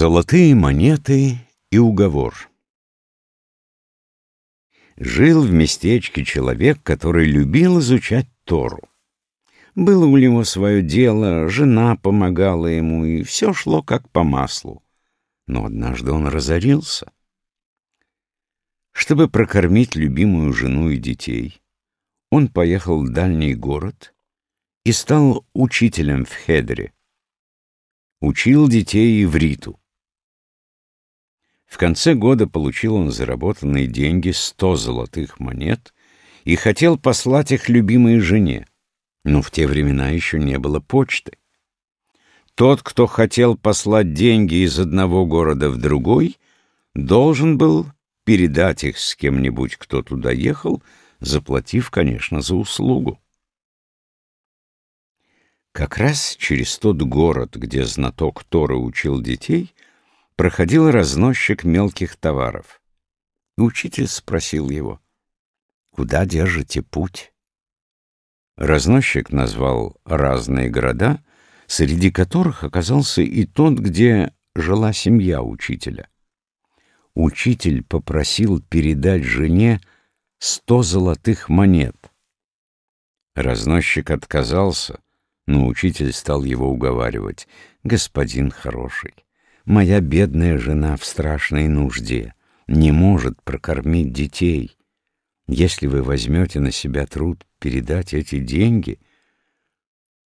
Золотые монеты и уговор Жил в местечке человек, который любил изучать Тору. Было у него свое дело, жена помогала ему, и все шло как по маслу. Но однажды он разорился. Чтобы прокормить любимую жену и детей, он поехал в дальний город и стал учителем в Хедре учил детей ивриту. В конце года получил он заработанные деньги, сто золотых монет, и хотел послать их любимой жене, но в те времена еще не было почты. Тот, кто хотел послать деньги из одного города в другой, должен был передать их с кем-нибудь, кто туда ехал, заплатив, конечно, за услугу. Как раз через тот город, где знаток Тора учил детей, проходил разносчик мелких товаров. Учитель спросил его, «Куда держите путь?» Разносчик назвал разные города, среди которых оказался и тот, где жила семья учителя. Учитель попросил передать жене сто золотых монет. Разносчик отказался — но учитель стал его уговаривать. «Господин хороший, моя бедная жена в страшной нужде, не может прокормить детей. Если вы возьмете на себя труд передать эти деньги,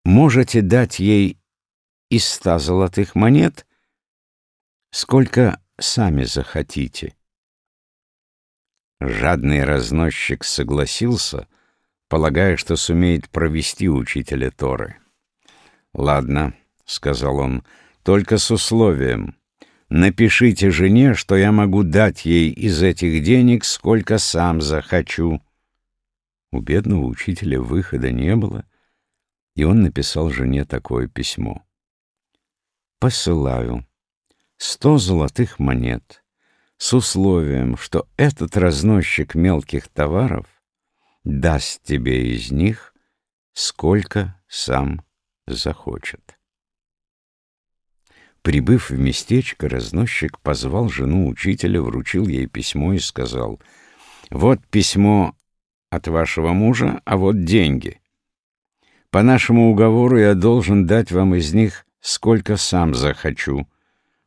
можете дать ей из ста золотых монет, сколько сами захотите». Жадный разносчик согласился, полагая, что сумеет провести учителя Торы. «Ладно», — сказал он, — «только с условием. Напишите жене, что я могу дать ей из этих денег, сколько сам захочу». У бедного учителя выхода не было, и он написал жене такое письмо. «Посылаю сто золотых монет с условием, что этот разносчик мелких товаров даст тебе из них, сколько сам захочет. Прибыв в местечко, разносчик позвал жену учителя, вручил ей письмо и сказал, «Вот письмо от вашего мужа, а вот деньги. По нашему уговору я должен дать вам из них сколько сам захочу.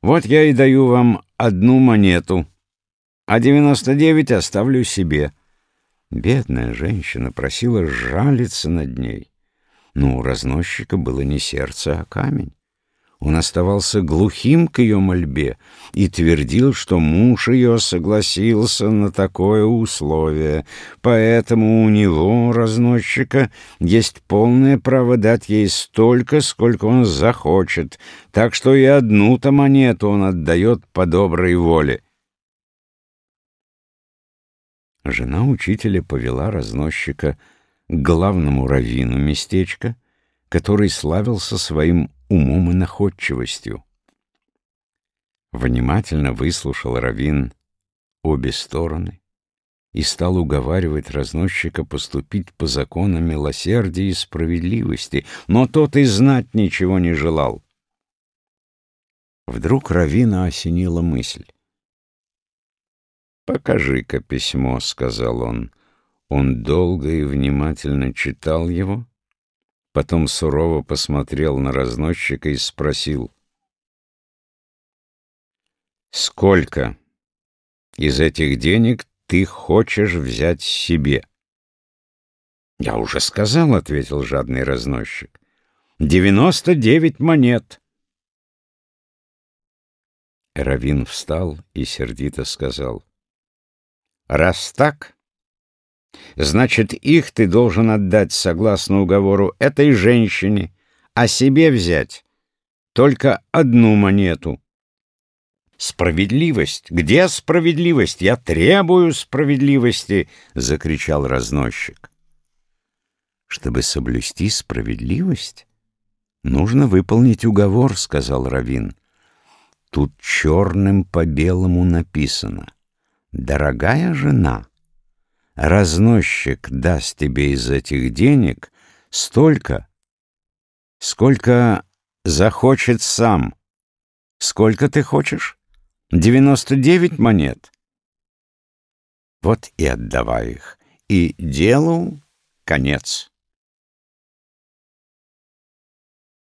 Вот я и даю вам одну монету, а девяносто девять оставлю себе». Бедная женщина просила жалиться над ней. Но у разносчика было не сердце, а камень. Он оставался глухим к ее мольбе и твердил, что муж ее согласился на такое условие, поэтому у него, разносчика, есть полное право дать ей столько, сколько он захочет, так что и одну-то монету он отдает по доброй воле. Жена учителя повела разносчика к главному раввину местечка, который славился своим умом и находчивостью. Внимательно выслушал раввин обе стороны и стал уговаривать разносчика поступить по законам милосердия и справедливости, но тот и знать ничего не желал. Вдруг равина осенила мысль. «Покажи-ка письмо», — сказал он. Он долго и внимательно читал его, потом сурово посмотрел на разносчика и спросил. «Сколько из этих денег ты хочешь взять себе?» «Я уже сказал», — ответил жадный разносчик. «Девяносто девять монет». Равин встал и сердито сказал. «Раз так, Значит, их ты должен отдать, согласно уговору, этой женщине, а себе взять только одну монету. «Справедливость! Где справедливость? Я требую справедливости!» — закричал разносчик. «Чтобы соблюсти справедливость, нужно выполнить уговор», — сказал Равин. «Тут черным по белому написано. Дорогая жена» разносчик даст тебе из этих денег столько, сколько захочет сам, Сколько ты хочешь? Девяносто девять монет. Вот и отдавай их, и делу конец.